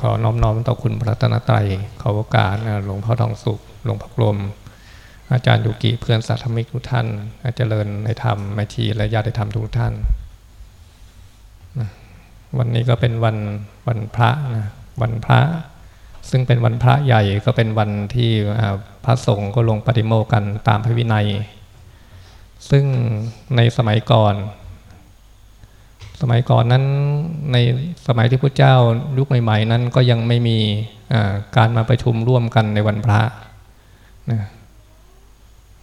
ขอน้อมน้อมต่อคุณพระตนตรัยขอโอกาสหลวงพ่อทองสุขหลวงพ่อกลม อาจารย์ยุกิเพื่อนสัตธมิกทุกท่าน อาจารย์ในธรรมแม่ชีและญาติธรรมทุกท่าน วันนี้ก็เป็นวันวันพระนะวันพระ ซึ่งเป็นวันพระใหญ่ก็เป็นวันที่พระสงฆ์ก็ลงปฏิโมกันตามพระวินัย ซึ่งในสมัยก่อน สมัยก่อนนั้นในสมัยที่พระเจ้ายุคใหม่ ๆ นั้นก็ยังไม่มีการมาประชุมร่วมกันในวันพระนะ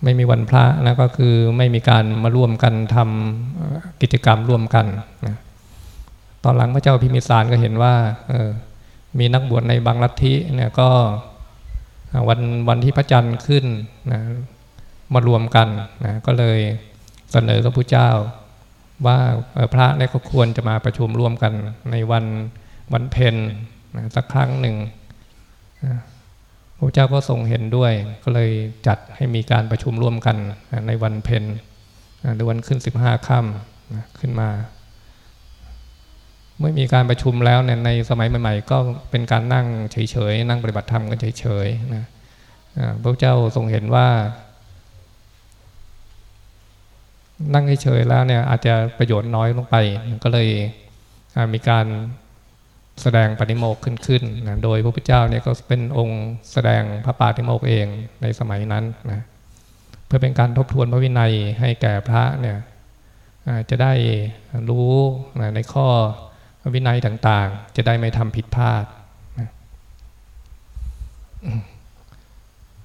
ไม่มีวันพระนะก็คือไม่มีการมาร่วมกันทำกิจกรรมร่วมกันนะตอนหลังพระเจ้าพิมิสารก็เห็นว่ามีนักบวชในบางลัทธิเนี่ยก็วันวันที่พระจันทร์ขึ้นนะมารวมกันนะก็เลยเสนอกับพระเจ้า ว่าพระเนี่ยก็ควรจะมาประชุมร่วมกันในวันวันเพ็ญสักครั้งหนึ่งพระเจ้าก็ทรงเห็นด้วย ก็เลยจัดให้มีการประชุมร่วมกันในวันเพ็ญในวันขึ้นสิบห้าค่ำขึ้นมา เมื่อมีการประชุมแล้วเนี่ยในสมัยใหม่ ๆ ก็เป็นการนั่งเฉยๆนั่งปฏิบัติธรรมกันเฉยๆนะพระเจ้าทรงเห็นว่า นั่งเฉยๆแล้วเนี่ยอาจจะประโยชน์น้อยลงไป ก็เลยมีการแสดงปฏิโมกขึ้นขึ้นนะโดยพระพุทธเจ้าเนี่ยก็เป็นองค์แสดงพระปาฏิโมกเองในสมัยนั้นนะเพื่อเป็นการทบทวนพระวินัยให้แก่พระเนี่ยจะได้รู้นะในข้อวินัยต่างๆ จะได้ไม่ทำผิดพลาดนะ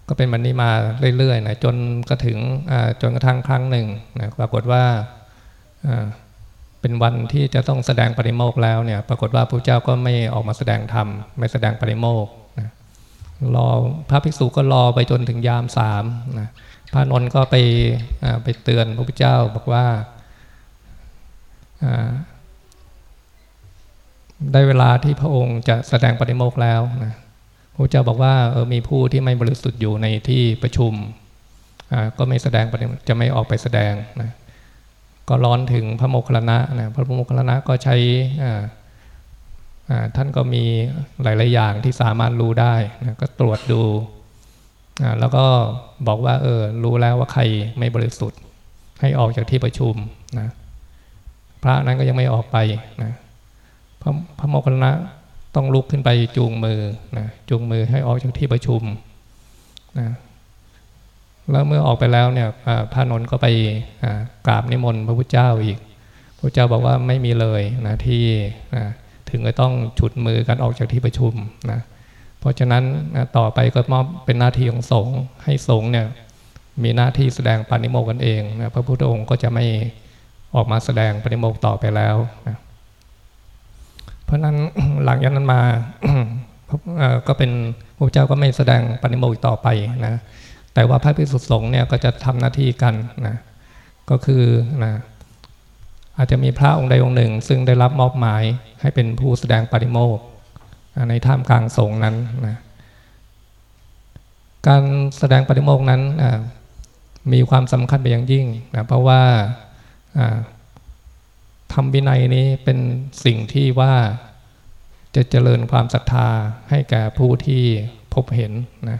ก็เป็นวันนี้มาเรื่อยๆนะจนกระถึงจนกระทั่งครั้งหนึ่งนะปรากฏว่าเป็นวันที่จะต้องแสดงปริโมกแล้วเนี่ย ปรากฏว่าพระเจ้าก็ไม่ออกมาแสดงธรรมไม่แสดงปริโมกนะรอพระภิกษุก็รอไปจนถึงยามสามนะพระนนท์ก็ไปไปเตือนพระพุทธเจ้าบอกว่าได้เวลาที่พระองค์จะแสดงปริโมกแล้วนะ พระเจ้าบอกว่าเออมีผู้ที่ไม่บริสุทธิ์อยู่ในที่ประชุมก็ไม่แสดงจะไม่ออกไปแสดงนะก็ร้อนถึงพระโมคคัลลนะนะพระโมคคัลลนะก็ใช้ท่านก็มีหลาย ๆ อย่างที่สามารถรู้ได้นะก็ตรวจดู แล้วก็บอกว่าเออรู้แล้วว่าใครไม่บริสุทธิ์ ให้ออกจากที่ประชุมนะพระนั้นก็ยังไม่ออกไปนะพระพระโมคคัลลนะ ต้องลุกขึ้นไปจูงมือนะจูงมือให้ออกจากที่ประชุมนะแล้วเมื่อออกไปแล้วเนี่ยพระนนท์ก็ไปกราบนิมนต์พระพุทธเจ้าอีก พระเจ้าบอกว่าไม่มีเลยนะที่นะถึงจะต้องฉุดมือกันออกจากที่ประชุมนะเพราะฉะนั้นนะต่อไปก็มอบเป็นหน้าที่ของสงฆ์ให้สงฆ์เนี่ยมีหน้าที่แสดงปานิโมกกันเองนะพระพุทธองค์ก็จะไม่ออกมาแสดงปานิโมกต่อไปแล้วนะ เพราะนั้นหลังจากนั้นมาก็เป็นพระเจ้าก็ไม่แสดงปณิโมกต่อไปนะแต่ว่าพระภิกษุสงฆ์เนี่ยก็จะทำหน้าที่กันนะก็คือนะอาจจะมีพระองค์ใดองค์หนึ่ง ซึ่งได้รับมอบหมายให้เป็นผู้แสดงปฏิโมกในท่ามกลางสงฆ์นั้นนะการแสดงปฏิโมกนั้นมีความสำคัญไปอย่างยิ่งนะเพราะว่า ธรรมวินัยนี้เป็นสิ่งที่ว่าจะเจริญความศรัทธาให้แก่ผู้ที่พบเห็นนะ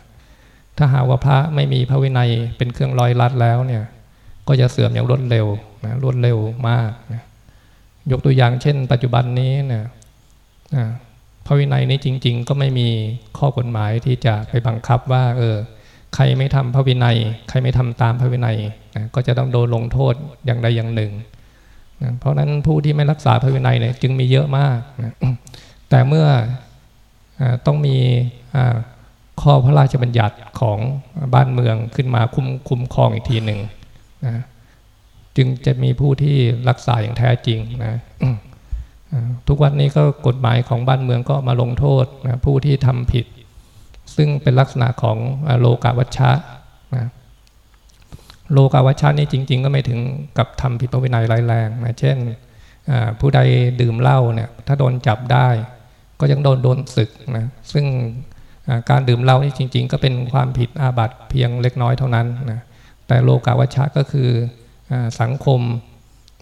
ถ้าหากว่าพระไม่มีพระวินัยเป็นเครื่องลอยลัดแล้วเนี่ยก็จะเสื่อมอย่างรวดเร็วนะรวดเร็วมากนะยกตัวอย่างเช่น ปัจจุบันนี้เนี่ยพระวินัยนี้จริง ๆ ก็ไม่มีข้อกฎหมายที่จะไปบังคับว่าเออใครไม่ทำพระวินัย ใครไม่ทำตามพระวินัยนะก็จะต้องโดนลงโทษอย่างใดอย่างหนึ่ง นะเพราะนั้นผู้ที่ไม่รักษาพระวินัยเนี่ยจึงมีเยอะมากนะแต่เมื่ออต้องมีข้อพระราชบัญญัติของบ้านเมืองขึ้นมาคุ้มคุ้มครองอีกทีหนึ่งนะจึงจะมีผู้ที่รักษาอย่างแท้จริงนะทุกวันนี้ก็กฎหมายของบ้านเมืองก็มาลงโทษนะผู้ที่ทำผิด ซึ่งเป็นลักษณะของโลกาวัชชะนะ โลกาวัชชานี่จริง ๆ ก็ไม่ถึงกับทำผิดพระวินัยร้ายแรงนะเช่นผู้ใดดื่มเหล้าเนี่ยถ้าโดนจับได้ ก็ยังโดนโดนศึกนะซึ่งการดื่มเหล้านี่จริง ๆ ก็เป็นความผิดอาบัติเพียงเล็กน้อยเท่านั้นนะแต่โลกาวัชชะก็คืออสังคม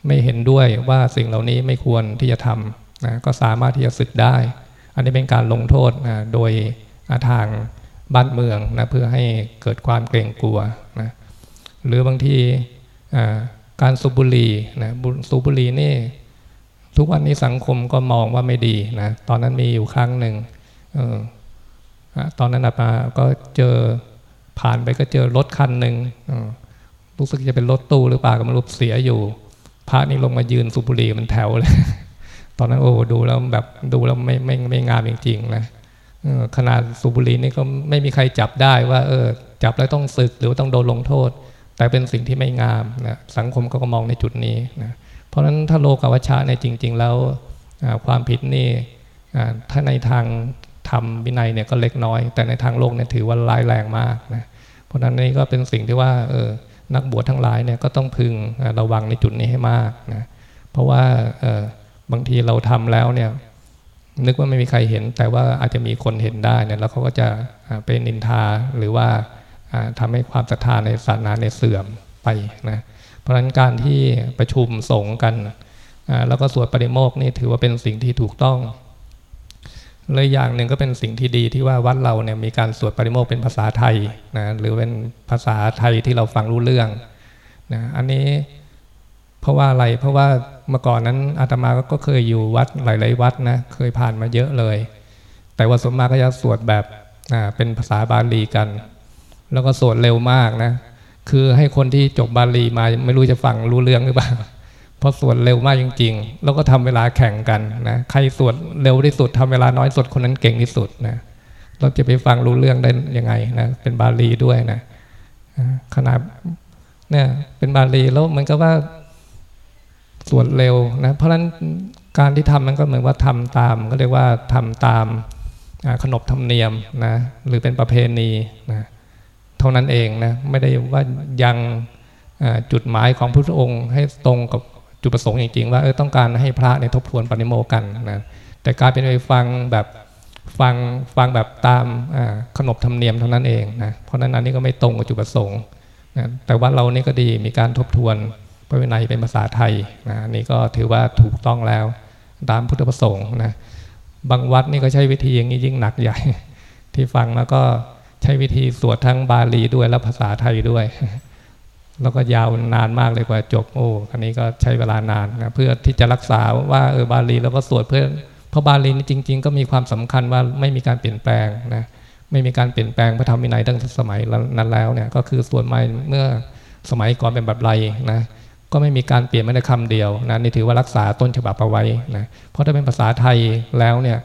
ไม่เห็นด้วยว่าสิ่งเหล่านี้ไม่ควรที่จะทำนะก็สามารถที่จะศึกได้ อันนี้เป็นการลงโทษนะโดยทางบ้านเมืองนะเพื่อให้เกิดความเกรงกลัว หรือบางทีการสูบบุหรี่นะสูบบุหรี่นี่ ทุกวันนี้สังคมก็มองว่าไม่ดีนะตอนนั้นมีอยู่ครั้งหนึ่งออตอนนั้นอามาก็เจอผ่านไปก็เจอรถคันหนึ่งรู้สึกจะเป็นรถตู้หรือเปล่าก็ไม่รู้เสียอยู่ พระนี่ลงมายืนสูบบุหรี่มันแถวเลยตอนนั้นโอ้ดูแล้วแบบดูแล้วไม่ไม่ไม่งามจริงๆนะขนาดสูบบุหรี่นี่ก็ไม่มีใครจับได้ว่า เออ จับแล้วต้องศึกหรือต้องโดนลงโทษ แต่เป็นสิ่งที่ไม่งามนะสังคมก็มองในจุดนี้นะเพราะฉะนั้นถ้าโลกวัชชะในจริง ๆ แล้วความผิดนี่ถ้าในทางธรรมวินัยเนี่ยก็เล็กน้อย แต่ในทางโลกเนี่ยถือว่าร้ายแรงมากนะเพราะฉะนั้นนี่ก็เป็นสิ่งที่ว่าเออนักบวชทั้งหลายเนี่ยก็ต้องพึงระวังในจุดนี้ให้มากนะเพราะว่าเออบางทีเราทำแล้วเนี่ยนึกว่าไม่มีใครเห็น แต่ว่าอาจจะมีคนเห็นได้เนี่ยแล้วเขาก็จะเป็นนินทาหรือว่า ทำให้ความศรัทธาในศาสนาในเสื่อมไปนะเพราะฉะนั้นการที่ประชุมสงฆ์กัน แล้วก็สวดปริโมกนี่ถือว่าเป็นสิ่งที่ถูกต้องเลยอย่างหนึ่งก็เป็นสิ่งที่ดีที่ว่าวัดเราเนี่ยมีการสวดปริโมกเป็นภาษาไทยนะหรือเป็นภาษาไทยที่เราฟังรู้เรื่องนะอันนี้เพราะว่าอะไรเพราะว่าเมื่อก่อนนั้นอาตมาก็เคยอยู่วัดหลายๆวัดนะเคยผ่านมาเยอะเลย แต่ว่าสมมาก็จะสวดแบบเป็นภาษาบาลีกัน แล้วก็สวดเร็วมากนะ คือให้คนที่จบบาลีมาไม่รู้จะฟังรู้เรื่องหรือเปล่า เพราะสวดเร็วมากจริง ๆ แล้วก็ทำเวลาแข่งกันนะใครสวดเร็วที่สุดทำเวลาน้อยสุดคนนั้นเก่งที่สุดนะเราจะไปฟังรู้เรื่องได้ยังไงนะเป็นบาลีด้วยนะขนาดเนี่ยเป็นบาลีแล้วมันก็ว่าสวดเร็วนะเพราะฉะนั้นการที่ทำมันก็เหมือนว่าทำตาม ก็เรียกว่าทำตามขนบธรรมเนียมนะหรือเป็นประเพณีนะ เท่านั้นเองนะไม่ได้ว่ายังจุดหมายของพระองค์ให้ตรงกับจุดประสงค์จริงๆว่าเออต้องการให้พระในทบทวนปณิโมกันนะแต่การเป็นไปฟังแบบฟังฟังแบบตามขนบธรรมเนียมเท่านั้นเองนะเพราะนั้นอันนี้ก็ไม่ตรงกับจุดประสงค์นะแต่ว่าเรานี่ก็ดีมีการทบทวนพระวินัยเป็นภาษาไทยนะนี่ก็ถือว่าถูกต้องแล้วตามพุทธประสงค์นะบางวัดนี่ก็ใช้วิธีอย่างนี้ยิ่งหนักใหญ่ ที่ฟังแล้วก็ ใช้วิธีสวดทั้งบาลีด้วยและภาษาไทยด้วย แล้วก็ยาวนานมากเลยกว่าจบโอ้อันนี้ก็ใช้เวลานานนะเพื่อที่จะรักษาว่าเออบาลีแล้วก็สวดเพื่อเพราะบาลีนี่จริง ๆ ก็มีความสำคัญว่าไม่มีการเปลี่ยนแปลงนะไม่มีการเปลี่ยนแปลงพระธรรมวินัยตั้งแต่สมัยนั้นแล้วเนี่ยก็คือส่วดมาเมื่อสมัยก่อนเป็นแบบไรนะก็ไม่มีการเปลี่ยนไม่ได้คำเดียวนะนี่ถือว่ารักษาต้นฉบับเอาไว้นะเพราะถ้าเป็นภาษาไทยแล้วเนี่ย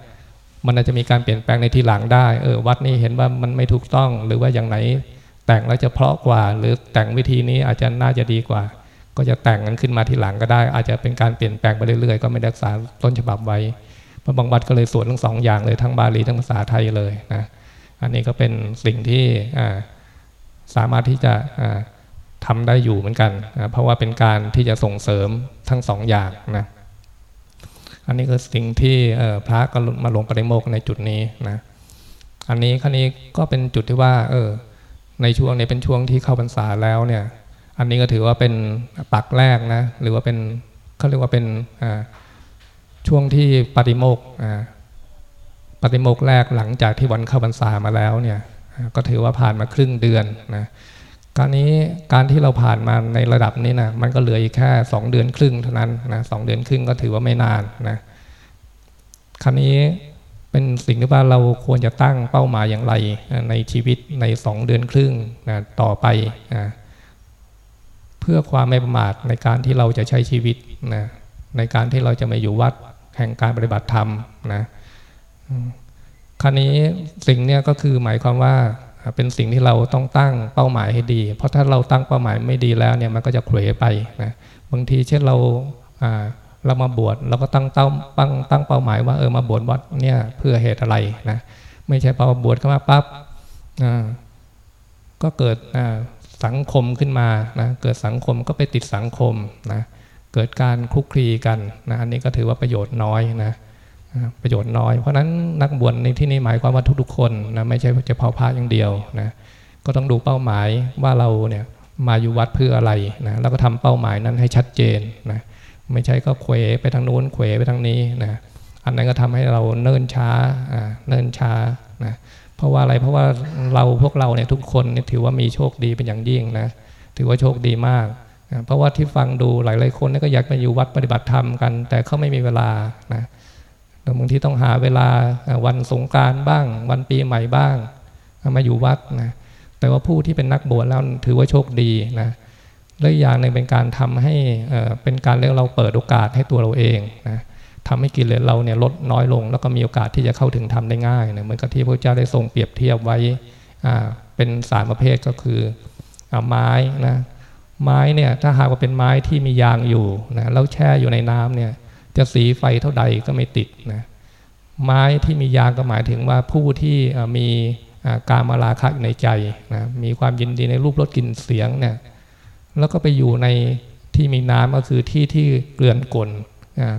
มันอาจจะมีการเปลี่ยนแปลงในทีหลังได้ เออวัดนี้เห็นว่ามันไม่ถูกต้อง หรือว่าอย่างไหนแต่งแล้วจะเพาะกว่า หรือแต่งวิธีนี้อาจจะน่าจะดีกว่า ก็จะแต่งกันขึ้นมาทีหลังก็ได้ อาจจะเป็นการเปลี่ยนแปลงไปเรื่อยๆ ก็ไม่รักษาต้นฉบับไว้พระบางวัดก็เลยสวดทั้งสองอย่างเลยทั้งบาลีทั้งภาษาไทยเลยนะ อันนี้ก็เป็นสิ่งที่สามารถที่จะทำได้อยู่เหมือนกัน เพราะว่าเป็นการที่จะส่งเสริมทั้งสองอย่างนะ อันนี้คือสิ่งที่พระก็มาลงปริโมกในจุดนี้นะอันนี้ครั้นี้ก็เป็นจุดที่ว่า เออ ในช่วงนี้เป็นช่วงที่เข้าพรรษาแล้วเนี่ย อันนี้ก็ถือว่าเป็นปักแรกนะ หรือว่าเป็นเขาเรียกว่าเป็นช่วงที่ปฏิโมกปฏิโมกแรกหลังจากที่วันเข้าพรรษามาแล้วเนี่ย ก็ถือว่าผ่านมาครึ่งเดือนนะ การนี้การที่เราผ่านมาในระดับนี้นะมันก็เหลืออีกแค่สองเดือนครึ่งเท่านั้นนะสองเดือนครึ่งก็ถือว่าไม่นานนะคราวนี้เป็นสิ่งที่ว่าเราควรจะตั้งเป้าหมายอย่างไรในชีวิตในสองเดือนครึ่งนะต่อไปนะเพื่อความไม่ประมาทในการที่เราจะใช้ชีวิตนะในการที่เราจะมาอยู่วัดแห่งการปฏิบัติธรรมนะคราวนี้สิ่งเนี้ยก็คือหมายความว่า เป็นสิ่งที่เราต้องตั้งเป้าหมายให้ดี เพราะถ้าเราตั้งเป้าหมายไม่ดีแล้วเนี่ยมันก็จะเขวไปนะบางทีเช่นเราเรามาบวชเราก็ตั้งเต้าตั้งตั้งเป้าหมายว่าเออมาบวชวัดเนี่ยเพื่อเหตุอะไรนะไม่ใช่พอบวชเข้ามาปั๊บก็เกิดสังคมขึ้นมานะเกิดสังคมก็ไปติดสังคมนะเกิดการคลุกคลีกันนะอันนี้ก็ถือว่าประโยชน์น้อยนะ ประโยชน์น้อย เพราะนั้นนักบวชในที่นี้หมายความว่าทุกๆคนนะไม่ใช่จะเผาพระอย่างเดียวนะก็ต้องดูเป้าหมายว่าเราเนี่ยมาอยู่วัดเพื่ออะไรนะแล้วก็ทำเป้าหมายนั้นให้ชัดเจนนะไม่ใช่ก็เขวไปทางนู้นเขวไปทางนี้นะอันนั้นก็ทำให้เราเนิ่นช้าเนิ่นช้านะเพราะว่าอะไรเพราะว่าเราพวกเราเนี่ยทุกคนถือว่ามีโชคดีเป็นอย่างยิ่งนะถือว่าโชคดีมากนะเพราะว่าที่ฟังดูหลายๆคนก็อยากมาอยู่วัดปฏิบัติธรรมกัน แต่เขาไม่มีเวลานะ บางทีต้องหาเวลาวันสงการบ้าง วันปีใหม่บ้าง มาอยู่วัดนะแต่ว่าผู้ที่เป็นนักบวชแล้วถือว่าโชคดีนะและอย่างหนึ่งเป็นการทำให้เป็นการเรียกเราเปิดโอกาสให้ตัวเราเองนะทำให้กิเลสเราเนี่ยลดน้อยลง แล้วก็มีโอกาสที่จะเข้าถึงธรรมได้ง่ายนะเหมือนกับที่พระเจ้าได้ทรงเปรียบเทียบไว้เป็นสามประเภทก็คือไม้นะไม้เนี่ยถ้าหากว่าเป็นไม้ที่มียางอยู่นะแล้วแช่อยู่ในน้ำเนี่ย จะสีไฟเท่าใดก็ไม่ติดนะไม้ที่มียางก็หมายถึงว่าผู้ที่มีการมาลาคะอยู่ในใจนะมีความยินดีในรูปรสกลิ่นเสียงเนี่ยแล้วก็ไปอยู่ในที่มีน้ำก็คือที่ที่เกลื่อนกลน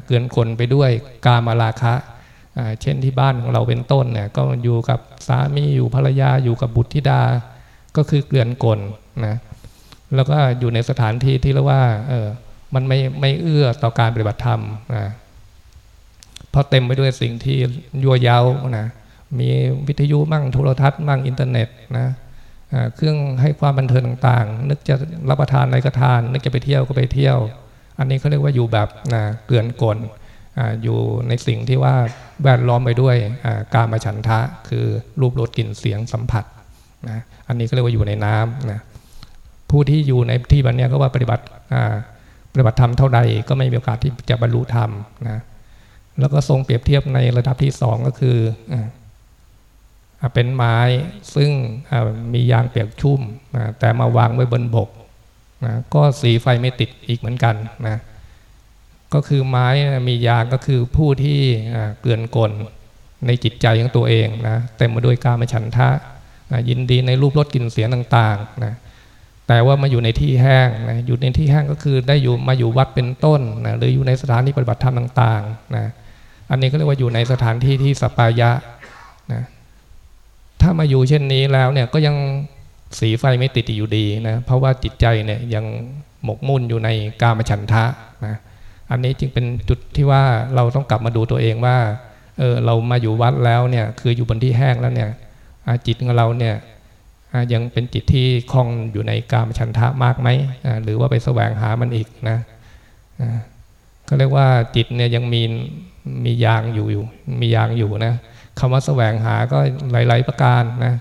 เกลื่อนกลนไปด้วยกามาลาคะเช่นที่บ้านของเราเป็นต้นเนี่ยก็อยู่กับสามีอยู่ภรรยาอยู่กับบุตรธิดา ก็คือเกลื่อนกลนะแล้วก็อยู่ในสถานที่ที่เรียกว่าเออ มันไม่ไม่เอื้อต่อการปฏิบัติธรรมนะเพราะเต็มไปด้วยสิ่งที่ยั่วเย้านะมีวิทยุมั่งโทรทัศน์มั่งอินเทอร์เน็ตนะเครื่องให้ความบันเทิงต่างๆ นึกจะรับประทานอะไรก็ทาน นึกจะไปเที่ยวก็ไปเที่ยว อันนี้เขาเรียกว่าอยู่แบบนะเกลื่อนกลอยู่ในสิ่งที่ว่าแวดล้อมไปด้วยการมาฉันทะ คือรูปรสกลิ่นเสียงสัมผัสนะอันนี้ก็เรียกว่าอยู่ในน้ำนะผู้ที่อยู่ในที่แบบนี้ก็ว่าปฏิบัติป ฏิบัติธรรมเท่าใดก็ไม่มีโอกาสที่จะบรรลุธรรมนะแล้วก็ทรงเปรียบเทียบในระดับที่สองก็คือเป็นไม้ซึ่งมียางเปียกชุ่มแต่มาวางไว้บนบกนะก็สีไฟไม่ติดอีกเหมือนกันนะก็คือไม้มียางก็คือผู้ที่เกลื่อนกลในจิตใจของตัวเองนะเต็มไปด้วยการมฉันทะยินดีในรูปรสกลิ่นเสียงต่างๆนะ แต่ว่ามาอยู่ในที่แห้งนะอยู่ในที่แห้งก็คือได้อยู่มาอยู่วัดเป็นต้นนะหรืออยู่ในสถานที่ปฏิบัติธรรมต่างๆนะอันนี้ก็เรียกว่าอยู่ในสถานที่ที่สปายะนะถ้ามาอยู่เช่นนี้แล้วเนี่ยก็ยังสีไฟไม่ติดอยู่ดีนะเพราะว่าจิตใจเนี่ยยังหมกมุ่นอยู่ในกามฉันทะนะอันนี้จึงเป็นจุดที่ว่าเราต้องกลับมาดูตัวเองว่าเออเรามาอยู่วัดแล้วเนี่ยคืออยู่บนที่แห้งแล้วเนี่ยจิตของเราเนี่ย ยังเป็นจิตที่คล่องอยู่ในกามฉันทะมากไหมหรือว่าไปแสวงหามันอีกนะก็เรียกว่าจิตเนี่ยยังมีมียางอยู่อยู่ มียางอยู่นะคำว่าแสวงหาก็หลาย ๆ ประการนะ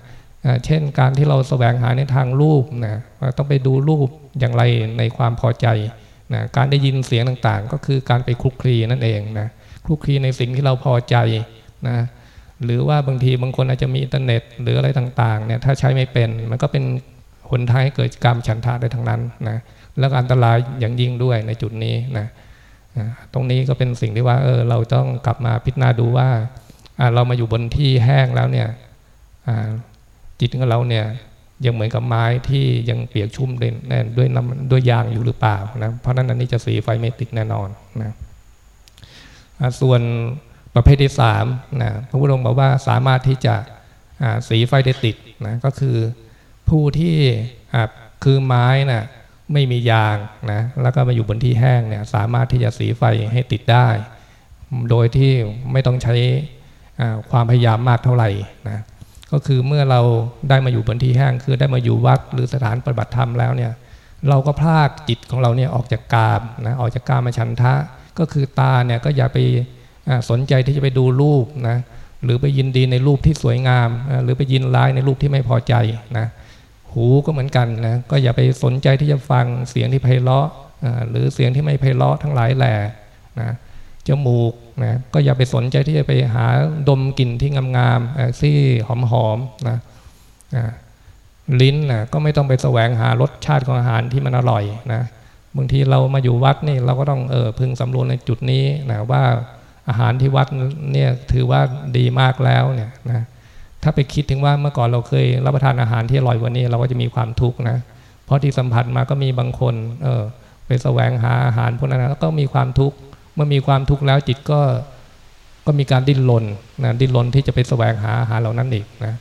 เช่นการที่เราแสวงหาในทางรูปนะต้องไปดูรูปอย่างไรในความพอใจนะการได้ยินเสียงต่างๆ ก็คือการไปคลุกคลีนั่นเองนะคลุกคลีในสิ่งที่เราพอใจนะ หรือว่าบางทีบางคนอาจจะมีอินเทอร์เน็ต หรืออะไรต่างๆเนี่ยถ้าใช้ไม่เป็น มันก็เป็นหนทางให้เกิดกรรมฉันทะได้ทั้งนั้นนะแล้วอันตรายอย่างยิ่งด้วยในจุดนี้นะตรงนี้ก็เป็นสิ่งที่ว่าเออเราต้องกลับมาพิจารณาดูว่าเรามาอยู่บนที่แห้งแล้วเนี่ยจิตของเราเนี่ยยังเหมือนกับไม้ที่ยังเปียกชุ่มด้วยด้วยน้ำด้วยยางอยู่หรือเปล่านะเพราะนั้นอันนี้จะสีไฟไม่ติดแน่นอนนะส่วน ประเภทที่สามนะพระพุทธองค์บอกว่าสามารถที่จะสีไฟได้ติดนะก็คือผู้ที่คือไม้นะ่ะไม่มียางนะแล้วก็มาอยู่บนที่แห้งเนี่ยสามารถที่จะสีไฟให้ติดได้ โดยที่ไม่ต้องใช้ความพยายามมากเท่าไหร่นะก็คือเมื่อเราได้มาอยู่บนที่แห้งคือได้มาอยู่วัดหรือสถานปฏิบัติธรรมแล้วเนี่ยเราก็พลากจิตของเราเนี่ยออกจากกามนะออกจากกามมาชันทะ ก็คือตาเนี่ยก็อย่าไป สนใจที่จะไปดูรูปนะหรือไปยินดีในรูปที่สวยงาม หรือไปยินร้ายในรูปที่ไม่พอใจนะหูก็เหมือนกันนะก็อย่าไปสนใจที่จะฟังเสียงที่ไพเราะหรือเสียงที่ไม่ไพเราะทั้งหลายแหล่นะจมูกนะก็อย่าไปสนใจที่จะไปหาดมกลิ่นที่งามๆที่หอมๆนะลิ้นนะก็ไม่ต้องไปแสวงหารสชาติของอาหารที่มันอร่อยนะบางทีเรามาอยู่วัดนี่เราก็ต้องเออพึงสำรวจในจุดนี้นะว่า อาหารที่วัดเนี่ยถือว่าดีมากแล้วเนี่ยนะถ้าไปคิดถึงว่าเมื่อก่อนเราเคยรับประทานอาหารที่อร่อยกว่านี้เราก็จะมีความทุกข์นะ เพราะที่สัมผัสมาก็มีบางคนเออไปแสวงหาอาหารพวกนั้นแล้วก็มีความทุกข์เมื่อมีความทุกข์แล้วจิตก็ก็มีการดิ้นรนนะดิ้นรนที่จะไปแสวงหาอาหารเหล่านั้นอีกนะ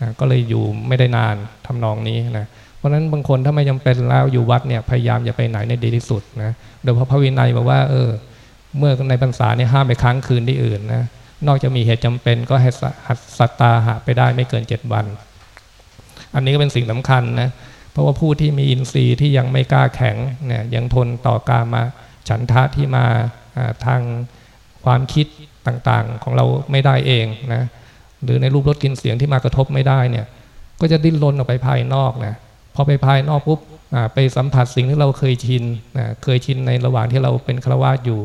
นะก็เลยอยู่ไม่ได้นานทำนองนี้นะเพราะฉะนั้นบางคนถ้าไม่จาเป็นแล้วอยู่วัดเนี่ยพยายามอย่าไปไหนในดีที่สุดนะโดยเพราะพระวินัยบอกว่าเออ เมื่อในพรรษาเนี่ยห้ามไปค้างคืนที่อื่นนะ นอกจากมีเหตุจำเป็นก็ให้สัตตาหาไปได้ไม่เกินเจ็ดวัน อันนี้ก็เป็นสิ่งสำคัญนะ เพราะว่าผู้ที่มีอินทรีย์ที่ยังไม่กล้าแข็งเนี่ยยังทนต่อการมาฉันทะที่มาทางความคิดต่างๆของเราไม่ได้เองนะ หรือในรูปรสกลิ่นเสียงที่มากระทบไม่ได้เนี่ย ก็จะดิ้นรนออกไปภายนอกนะพอไปภายนอกปุ๊บไปสัมผัสสิ่งที่เราเคยชินนะเคยชินในระหว่างที่เราเป็นฆราวาสอยู่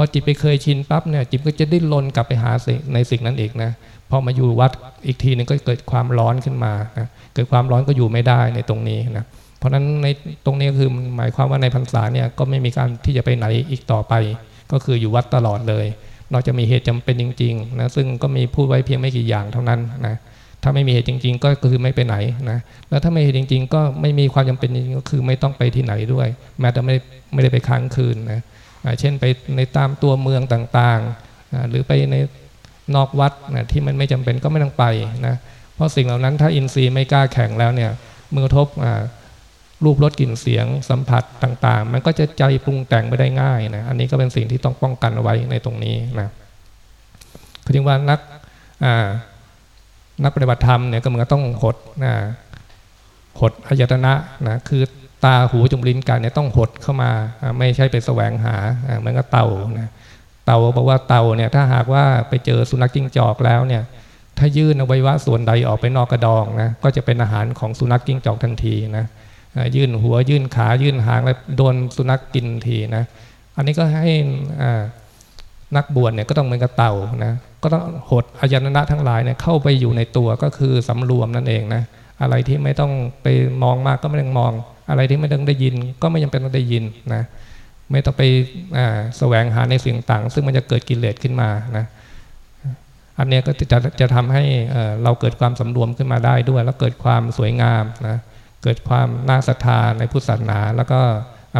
พอจิตไปเคยชินปั๊บเนี่ยจิตก็จะดิ้นรนกลับไปหาในสิ่งนั้นอีกนะพอมาอยู่วัดอีกทีนึงก็เกิดความร้อนขึ้นมานะเกิดความร้อนก็อยู่ไม่ได้ในตรงนี้นะเพราะฉะนั้นในตรงนี้คือหมายความว่าในพรรษาเนี่ยก็ไม่มีการที่จะไปไหนอีกต่อไป ก็คืออยู่วัดตลอดเลยนอกจากมีเหตุจำเป็นจริงๆนะซึ่งก็มีพูดไว้เพียงไม่กี่อย่างเท่านั้นนะถ้าไม่มีเหตุจริง ๆ ก็คือไม่ไปไหนนะแล้วถ้าไม่เหตุจริง ๆ ก็ไม่มีความจำเป็นจริงก็คือไม่ต้องไปที่ไหนด้วย แม้แต่ไม่ไม่ได้ไปค้างคืนนะ เช่นไปในตามตัวเมืองต่างๆ หรือไปในนอกวัดนะที่มันไม่จำเป็นก็ไม่ต้องไปนะเพราะสิ่งเหล่านั้นถ้าอินทรีย์ไม่กล้าแข่งแล้วเนี่ยมือกระทบรูปรสกลิ่นเสียงสัมผัสต่างๆ มันก็จะใจปรุงแต่งไปได้ง่ายนะอันนี้ก็เป็นสิ่งที่ต้องป้องกันไว้ในตรงนี้นะคือถึงว่านักนักปฏิบัติธรรมเนี่ยก็เหมือนต้องหดนะหดอายตนะนะคือ ตาหูจมูกลิ้นกายเนี่ยต้องหดเข้ามาไม่ใช่ไปแสวงหาเหมือนกับเต่านะเต่าบอกว่าเต่าเนี่ยถ้าหากว่าไปเจอสุนัขจิ้งจอกแล้วเนี่ยถ้ายื่นอวัยวะส่วนใดออกไปนอกกระดองนะก็จะเป็นอาหารของสุนัขจิ้งจอกทันทีนะยื่นหัวยื่นขายื่นหางแล้วโดนสุนัขกินทีนะอันนี้ก็ให้นักบวชเนี่ยก็ต้องเหมือนกับเต่านะก็ต้องหดอายตนะทั้งหลายเนี่ยเข้าไปอยู่ในตัวก็คือสำรวมนั่นเองนะอะไรที่ไม่ต้องไปมองมากก็ไม่ต้องมอง อะไรที่ไม่ต้องได้ยิน ก็ไม่จำเป็นต้องได้ยินนะไม่ต้องไปแสวงหาในสิ่งต่าง ซึ่งมันจะเกิดกิเลสขึ้นมานะอันนี้ก็จะจะทำให้เราเกิดความสำรวมขึ้นมาได้ด้วย แล้วเกิดความสวยงามนะเกิดความน่าศรัทธาในพุทธศาสนา แล้วก็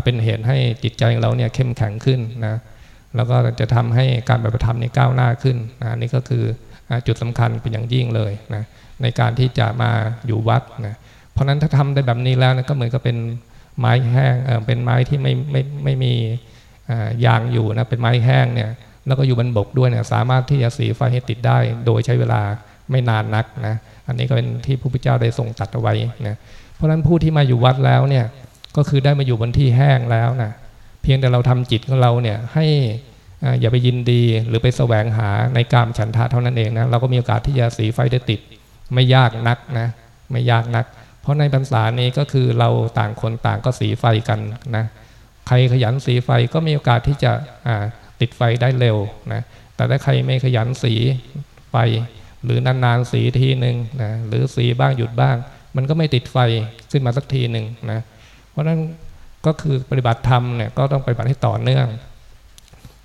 เป็นเหตุให้จิตใจของเราเนี่ยเข้มแข็งขึ้นนะแล้วก็จะทำให้การปฏิบัติธรรมนี้ก้าวหน้าขึ้นนะนี่ก็คือจุดสำคัญเป็นอย่างยิ่งเลยนะในการที่จะมาอยู่วัดนะ เพราะนั้นถ้าทำได้แบบนี้แล้วนะก็เหมือนกับเป็นไม้แห้งเป็นไม้ที่ไม่ไม่ไม่มียางอยู่นะเป็นไม้แห้งเนี่ยแล้วก็อยู่บนบกด้วยเนี่ยสามารถที่จะสีไฟให้ติดได้ โดยใช้เวลาไม่นานนักนะอันนี้ก็เป็นที่พระพุทธเจ้าได้ทรงตัดเอาไว้นะเพราะฉะนั้นผู้ที่มาอยู่วัดแล้วเนี่ยก็คือได้มาอยู่บนที่แห้งแล้วนะเพียงแต่เราทำจิตของเราเนี่ยให้อย่าไปยินดีหรือไปแสวงหาในกามฉันทะเท่านั้นเองนะเราก็มีโอกาสที่จะสีไฟได้ติด ไม่ยากนักนะไม่ยากนัก ราะในพรรษานี้ก็คือเราต่างคนต่างก็สีไฟกันนะใครขยันสีไฟก็มีโอกาสที่จะติดไฟได้เร็วนะแต่ถ้าใครไม่ขยันสีไฟ หรือนานๆสีทีหนึ่งนะหรือสีบ้างหยุดบ้าง มันก็ไม่ติดไฟขึ้นมาสักทีหนึ่งนะเพราะนั้นก็คือปฏิบัติธรรมเนี่ยก็ต้องปฏิบัติให้ต่อเนื่อง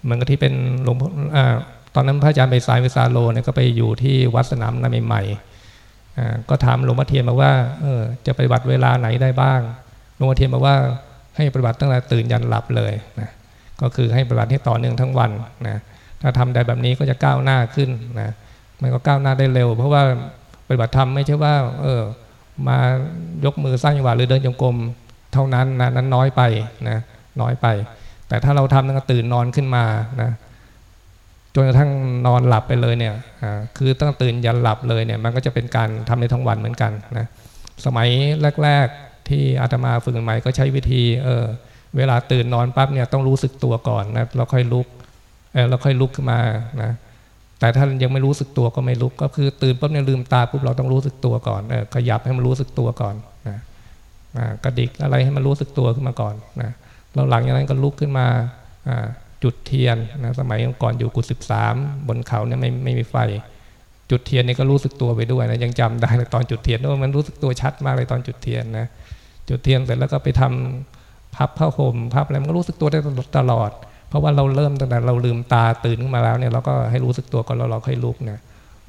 เหมือนกับที่เป็นหลวงพ่อตอนนั้นพระอาจารย์ไปสายวิสาโลเนี่ยก็ไปอยู่ที่วัดสนามนาใหม่ๆ ก็ถามหลวงพ่อเทียนบอกว่าเออจะปฏิบัติเวลาไหนได้บ้างหลวงพ่อเทียนบอกว่าให้ปฏิบัติตั้งแต่ตื่นยันหลับเลยนะก็คือให้ปฏิบัติให้ต่อเนื่องทั้งวันนะถ้าทำได้แบบนี้ก็จะก้าวหน้าขึ้นนะมันก็ก้าวหน้าได้เร็ว เพราะว่าปฏิบัติธรรมไม่ใช่ว่า เออมายกมือสร้างจังหวะหรือเดินจงกรมเท่านั้นนะนั้นน้อยไปนะน้อยไป แต่ถ้าเราทำตั้งแต่ตื่นนอนขึ้นมานะ จนกระทั่งนอนหลับไปเลยเนี่ยคือตั้งตื่นยันหลับเลยเนี่ยมันก็จะเป็นการทำในทั้งวันเหมือนกันนะสมัยแรก ๆ ที่อาตมาฝึกใหม่ก็ใช้วิธีเออเวลาตื่นนอนปั๊บเนี่ยต้องรู้สึกตัวก่อนนะเราค่อยลุกเออเราค่อยลุกขึ้นมานะแต่ถ้ายังไม่รู้สึกตัวก็ไม่ลุกก็คือตื่นปั๊บเนี่ยลืมตาปุ๊บเราต้องรู้สึกตัวก่อนเออขยับให้มันรู้สึกตัวก่อนนะกระดิกอะไรให้มันรู้สึกตัวขึ้นมาก่อนนะแล้วหลังจากนั้นก็ลุกขึ้นมาอ่า จุดเทียนนะสมัยก่อนอยู่กุศิบสามบนเขาเนี่ยไม่ไม่มีไฟ จุดเทียนนี่ก็รู้สึกตัวไปด้วยนะยังจำได้เลยตอนจุดเทียนว่ามันรู้สึกตัวชัดมากเลยตอนจุดเทียนนะจุดเทียนเสร็จแล้วก็ไปทำพับผ้าห่มพับอะไรมันก็รู้สึกตัวได้ตลอด เพราะว่าเราเริ่มตั้งแต่เราลืมตาตื่นขึ้นมาแล้วเนี่ยเราก็ให้รู้สึกตัวก่อนเราเราค่อยลุกเนี่ย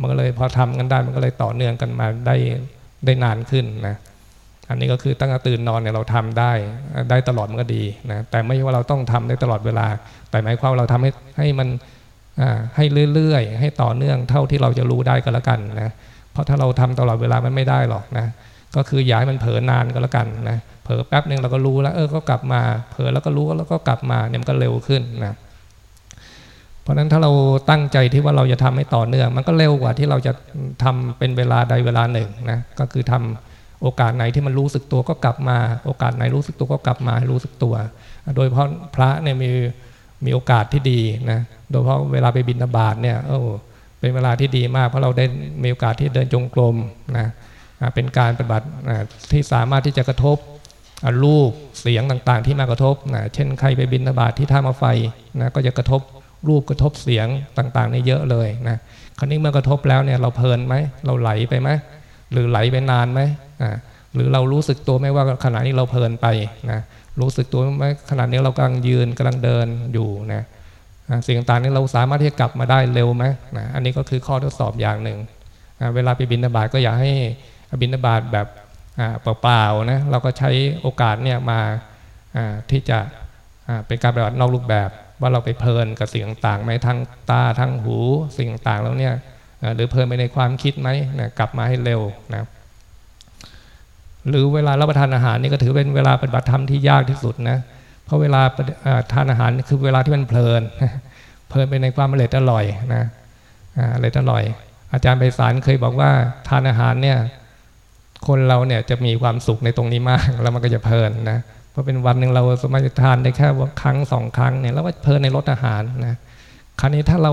มันก็เลยพอทำกันได้มันก็เลยต่อเนื่องกันมาได้ได้นานขึ้นนะ อันนี้ก็คือตั้งแต่ตื่นนอนเนี่ยเราทำได้ได้ตลอดมันก็ดีนะแต่ไม่ใช่ว่าเราต้องทำได้ตลอดเวลา แต่หมายความเราทำให้ให้มันให้เรื่อยๆ ให้ต่อเนื่องเท่าที่เราจะรู้ได้ก็แล้วกันนะเพราะถ้าเราทำตลอดเวลามันไม่ได้หรอกนะก็คือย้ายมันเผลอนานก็แล้วกันนะเผลอแป๊บหนึ่งเราก็รู้แล้วเออก็กลับมา เผลอแล้วก็รู้แล้วก็กลับมาเนี่ยมันก็เร็วขึ้นนะเพราะฉะนั้นถ้าเราตั้งใจที่ว่าเราจะทำให้ต่อเนื่อง มันก็เร็วกว่าที่เราจะทำเป็นเวลาใดเวลาหนึ่งนะก็คือทำ โอกาสไหนที่มันรู้สึกตัวก็กลับมา โอกาสไหนรู้สึกตัวก็กลับมาให้รู้สึกตัว โดยเพราะพระเนี่ยมีมีโอกาสที่ดีนะโดยเพราะเวลาไปบินบาตเนี่ยโอ้เป็นเวลาที่ดีมาก เพราะเราได้มีโอกาสที่เดินจงกรมนะเป็นการปฏิบัติที่สามารถที่จะกระทบรูปเสียงต่างๆ ที่มากระทบนะเช่นใครไปบินบาตที่ท่ามาไฟนะก็จะกระทบรูปกระทบเสียงต่างๆในเยอะเลยนะคราวนี้เมื่อกระทบแล้วเนี่ยเราเพลินไหมเราไหลไปไหม หรือไหลไปนานไหมอ่าหรือเรารู้สึกตัวไหมว่าขณะนี้เราเพลินไปนะรู้สึกตัวไหมขณะนี้เรากำลังยืนกำลังเดินอยู่นะสิ่งต่างๆนี้เราสามารถที่จะกลับมาได้เร็วไหมนะอันนี้ก็คือข้อทดสอบอย่างหนึ่งเวลาไปบินนบาตก็อย่าให้บินนบาตแบบเปล่าๆนะเราก็ใช้โอกาสเนี่ยมาที่จะเป็นการปฏิบัตินอกรูปแบบ ว่าเราไปเพลินกับสิ่งต่างๆไหมทางตาทางหูสิ่งต่างๆแล้วเนี่ย หรือเพลินไปในความคิดไหมนะกลับมาให้เร็วนะหรือเวลารับประทานอาหารนี่ก็ถือเป็นเวลาปฏิบัติธรรมที่ยากที่สุดนะเพราะเวลาทานอาหารคือเวลาที่มันเพลิน เพลินไปในความอร่อยอร่อยนะอร่อยอร่อย อาจารย์ไปสารเคยบอกว่าทานอาหารเนี่ยคนเราเนี่ยจะมีความสุขในตรงนี้มากแล้วมันก็จะเพลินนะพอเป็นวันหนึ่งเราสมมติทานได้แค่ครั้งสองครั้งเนี่ยแล้วก็เพลินในรสอาหารนะคราวนี้ถ้าเรา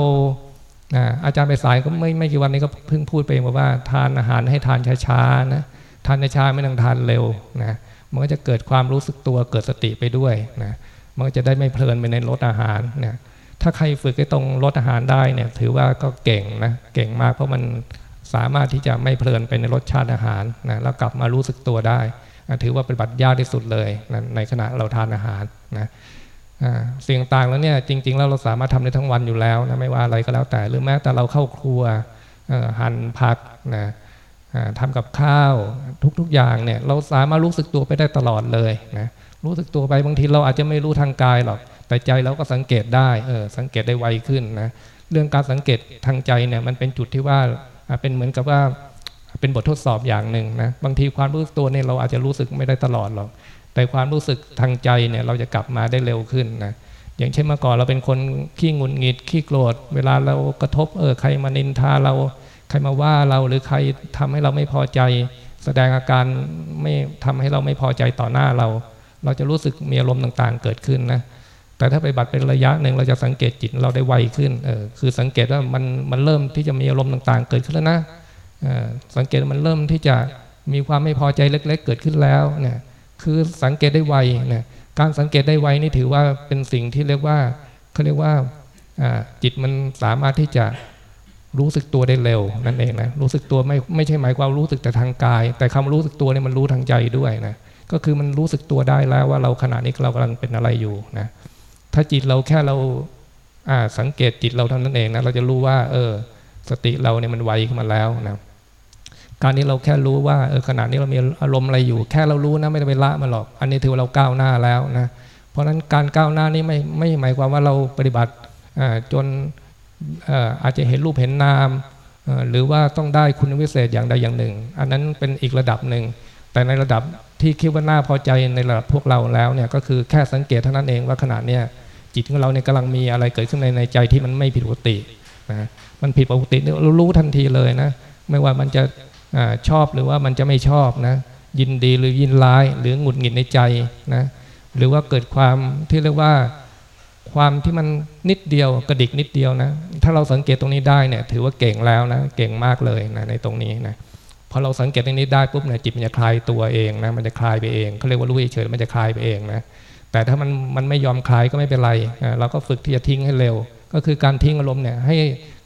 อาจารย์ไปสายก็ไม่ไม่กี่วันนี้ก็เพิ่งพูดไปว่าทานอาหารให้ทานช้าๆนะทานช้าไม่ต้องทานเร็วนะมันก็จะเกิดความรู้สึกตัวเกิดสติไปด้วยนะมันก็จะได้ไม่เพลินไปในรสอาหารนะถ้าใครฝึกให้ตรงรสอาหารได้เนี่ยถือว่าก็เก่งนะเก่งมากเพราะมันสามารถที่จะไม่เพลินไปในรสชาติอาหารนะแล้วกลับมารู้สึกตัวได้ ถือว่าเป็นบัติยากที่สุดเลยนะในขณะเราทานอาหารนะ สิ่งต่างแล้วเนี่ยจริง ๆ แล้วเราสามารถทำได้ทั้งวันอยู่แล้วนะไม่ว่าอะไรก็แล้วแต่ หรือแม้แต่เราเข้าครัวหั่นผักนะทำกับข้าวทุกๆอย่างเนี่ยเราสามารถรู้สึกตัวไปได้ตลอดเลยนะรู้สึกตัวไปบางทีเราอาจจะไม่รู้ทางกายหรอก แต่ใจเราก็สังเกตได้เออสังเกตได้ไวขึ้นนะเรื่องการสังเกตทางใจเนี่ยมันเป็นจุดที่ว่าเป็นเหมือนกับว่าเป็นบททดสอบอย่างหนึ่งนะบางทีความรู้สึกตัวเนี่ยเราอาจจะรู้สึกไม่ได้ตลอดหรอก แต่ความรู้สึกทางใจเนี่ยเราจะกลับมาได้เร็วขึ้นนะอย่างเช่นเมื่อก่อนเราเป็นคนขี้งุนงิดขี้โกรธเวลาเรากระทบเออใครมานินทาเราใครมาว่าเราหรือใครทำให้เราไม่พอใจ แสดงอาการไม่ทำให้เราไม่พอใจต่อหน้าเรา เราจะรู้สึกมีอารมณ์ต่างๆ เกิดขึ้นนะแต่ถ้าไปบัตรเป็นระยะหนึ่งเราจะสังเกตจิตเราได้ไวขึ้นเออคือสังเกตว่ามันมันเริ่มที่จะมีอารมณ์ต่างๆ เกิดขึ้นแล้วนะสังเกตมันเริ่มที่จะมีความไม่พอใจเล็ก ๆ เกิดขึ้นแล้วเนี่ย คือสังเกตได้ไวเนี่ยการสังเกตได้ไวนี่ถือว่าเป็นสิ่งที่เรียกว่าเขาเรียกว่าจิตมันสามารถที่จะรู้สึกตัวได้เร็วนั่นเองนะรู้สึกตัวไม่ไม่ใช่หมายความรู้สึกแต่ทางกาย แต่คำรู้สึกตัวเนี่ยมันรู้ทางใจด้วยนะก็คือมันรู้สึกตัวได้แล้วว่าเราขณะนี้เรากำลังเป็นอะไรอยู่นะถ้าจิตเราแค่เราสังเกตจิตเราเท่านั้นเองนะเราจะรู้ว่า เออ สติเราเนี่ยมันไวขึ้นมาแล้วนะ การนี้เราแค่รู้ว่าเออขณะนี้เรามีอารมณ์อะไรอยู่ แค่เรารู้นะไม่ได้ไปละมันหรอก อันนี้ถือว่าเราก้าวหน้าแล้วนะเพราะฉะนั้นการก้าวหน้านี้ไม่ไม่หมายความว่าเราปฏิบัติจนอาจจะเห็นรูปเห็นนาม หรือว่าต้องได้คุณวิเศษอย่างใดอย่างหนึ่ง อันนั้นเป็นอีกระดับหนึ่ง แต่ในระดับที่คิดว่าน่าพอใจในระดับพวกเราแล้วเนี่ยก็คือแค่สังเกตเท่านั้นเองว่าขณะเนี้ยจิตของเราเนี่ยกำลังมีอะไรเกิดขึ้นในในใจที่มันไม่ผิดปกตินะมันผิดปกติเรารู้ทันทีเลยนะไม่ว่ามันจะ ชอบหรือว่ามันจะไม่ชอบนะยินดีหรือยินร้าย หรือหงุดหงิดในใจนะหรือว่าเกิดความที่เรียกว่าความที่มันนิดเดียวกระดิกนิดเดียวนะ ถ้าเราสังเกตตรงนี้ได้เนี่ยถือว่าเก่งแล้วนะเก่งมากเลยนะในตรงนี้นะพอเราสังเกตตรงนี้ได้ปุ๊บเนี่ยจิตมันจะคลายตัวเองนะมันจะคลายไปเองเขาเรียกว่ารู้เฉยมันจะคลายไปเองนะแต่ถ้ามันมันไม่ยอมคลายก็ไม่เป็นไรเราก็ฝึกที่จะทิ้งให้เร็ว ก็คือการทิ้งอารมณ์เนี่ยให้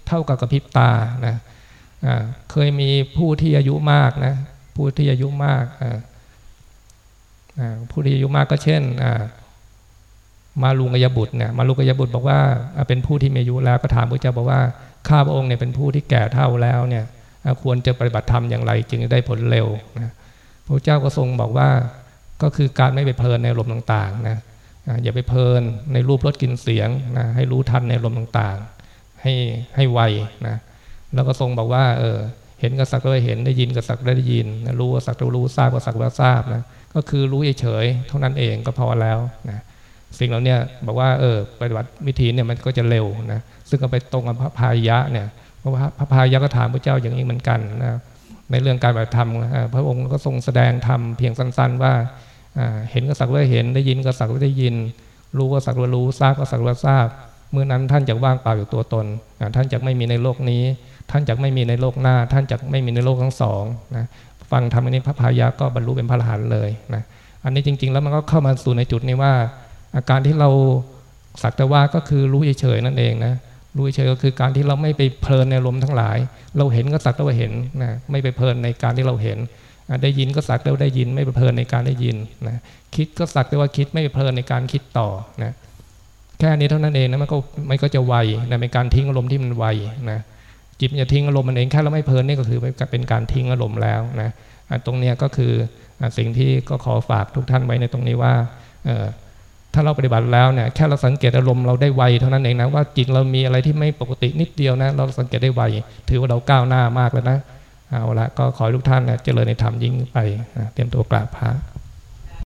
เท่ากับกระพริบตานะ เคยมีผู้ที่อายุมากนะผู้ที่อายุมากผู้ที่อายุมากก็เช่นมาลุงกยบุตรเนี่ยมาลุงกยบุตรบอกว่าเป็นผู้ที่มีอายุแล้วก็ถามพระเจ้าบอกว่าข้าพระองค์เนี่ยเป็นผู้ที่แก่เท่าแล้วเนี่ยควรจะปฏิบัติธรรมอย่างไร จึงจะได้ผลเร็วนะพระเจ้าก็ทรงบอกว่าก็คือการไม่ไปเพลินในลมต่างๆนะอย่าไปเพลินในรูปรสกลิ่นเสียงนะให้รู้ทันในลมต่างๆ ให้ให้ไวนะ แล้วก็ทรงบอกว่าเออเห็นก็สักว่าเห็นได้ยินก็สักได้ยิน รู้ก็สักว่รู้ทราบก็สักว่าทราบนะก็คือรู้เฉยๆเท่านั้นเองก็พอแล้วนะสิ่งเหล่านี้บอกว่าเออปฏิบัติวิธีเนี่ยมันก็จะเร็วนะซึ่งก็ไปตรงกับพระพายะเนี่ยเพราะว่าพระพายะก็ถามพระเจ้าอย่างนี้เหมือนกันนะในเรื่องการปฏิบัติธรรมพระองค์ก็ทรงแสดงธรรมเพียงสั้น ๆ ว่าเห็นก็สักว่าเห็นได้ยินก็สักว่าได้ยิน รู้ก็สักว่ารู้ทราบก็สักว่าทราบเมื่อนั้นท่านจะว่างเปล่าอยู่ตัวตนท่านจะไม่มีในโลกนี้ ท่านจะไม่มีในโลกหน้า ท่านจะไม่มีในโลกทั้งสองนะฟังธรรมอันนี้พระพายะก็บรรลุเป็นพระอรหันต์เลยนะอันนี้จริง ๆ แล้วมันก็เข้ามาสู่ในจุดนี้ว่า อาการที่เราสักแต่ว่าก็คือรู้เฉยๆนั่นเองนะรู้เฉยก็คือการที่เราไม่ไปเพลินในลมทั้งหลาย เราเห็นก็สักแต่ว่าเห็นนะไม่ไปเพลินในการที่เราเห็น ได้ยินก็สักแต่ว่าได้ยิน ไม่ไปเพลินในการได้ยินนะคิดก็สักแต่ว่าคิดไม่ไปเพลินในการคิดต่อนะแค่นี้เท่านั้นเองนะมันก็มันก็จะไวนะเป็นการทิ้งอารมณ์ที่มันไวนะ จิตจะทิ้งอารมณ์มันเองแค่เราไม่เพลินนี่ก็คือเป็นการทิ้งอารมณ์แล้วนะตรงนี้ก็คือสิ่งที่ก็ขอฝากทุกท่านไว้ในตรงนี้ว่าถ้าเราปฏิบัติแล้วเนี่ยแค่เราสังเกตอารมณ์เราได้ไวเท่านั้นเองนะว่าจิตเรามีอะไรที่ไม่ปกตินิดเดียวนะเราสังเกตได้ไวถือว่าเราก้าวหน้ามากแล้วนะเอาละก็ขอทุกท่านเจริญในธรรมยิ่งไปเตรียมตัวกราบพระ